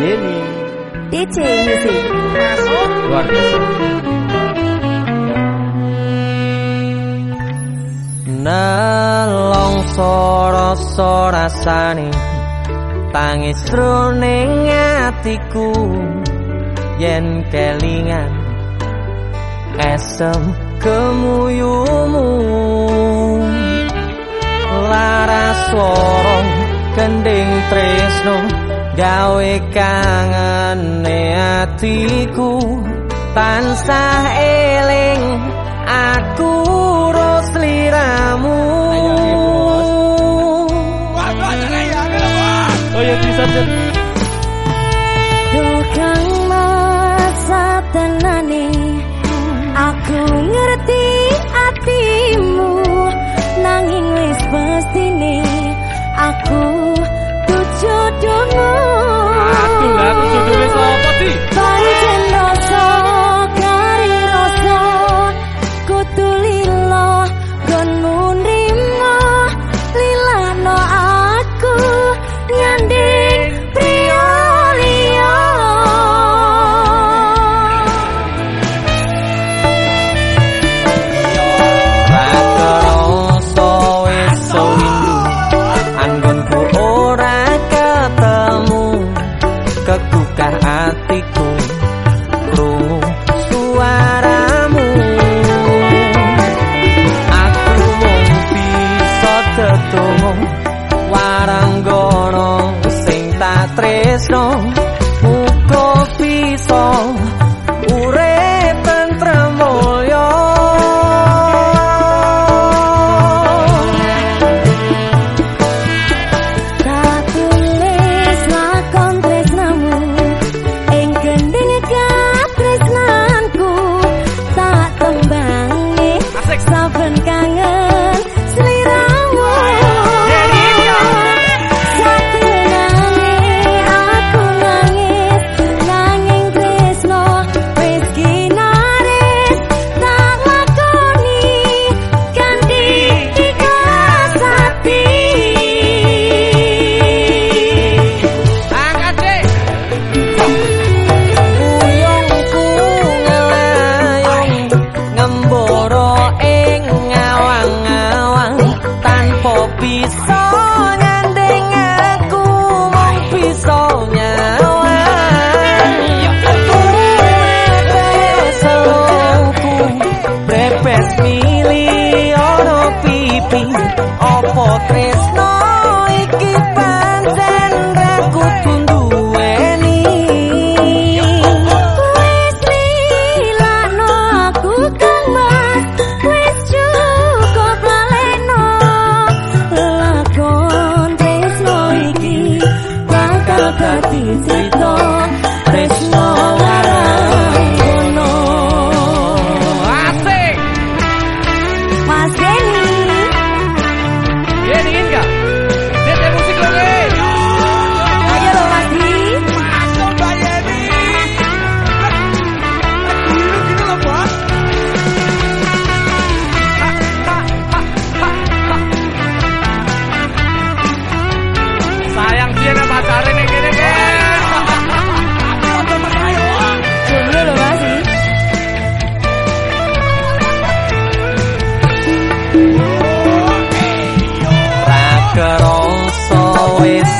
Eleni. Eche, ese. Nalong soro sorasani Tangis runing atiku Yen kelingan Esem kemuyumu Lara sorong Kending tresno gawe kangen atiku tansah eling aku rosliramu Oh ya bisa jadi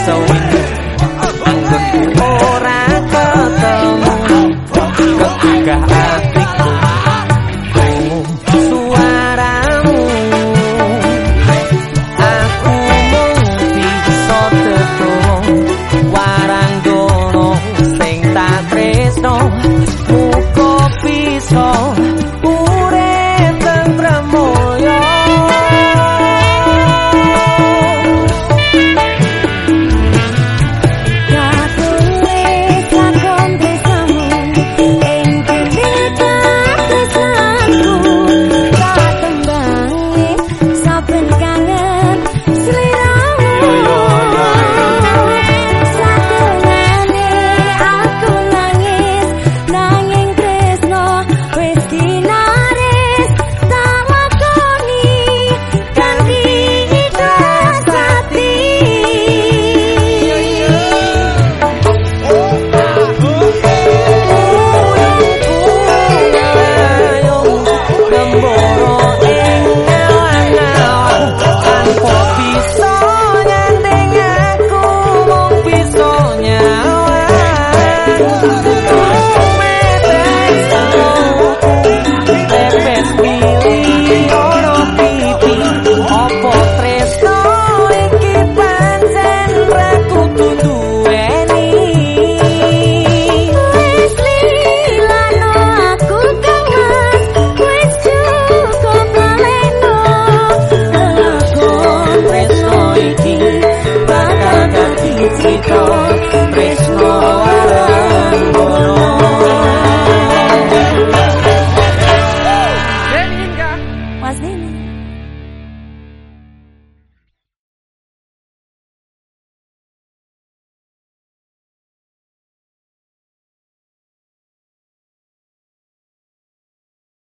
so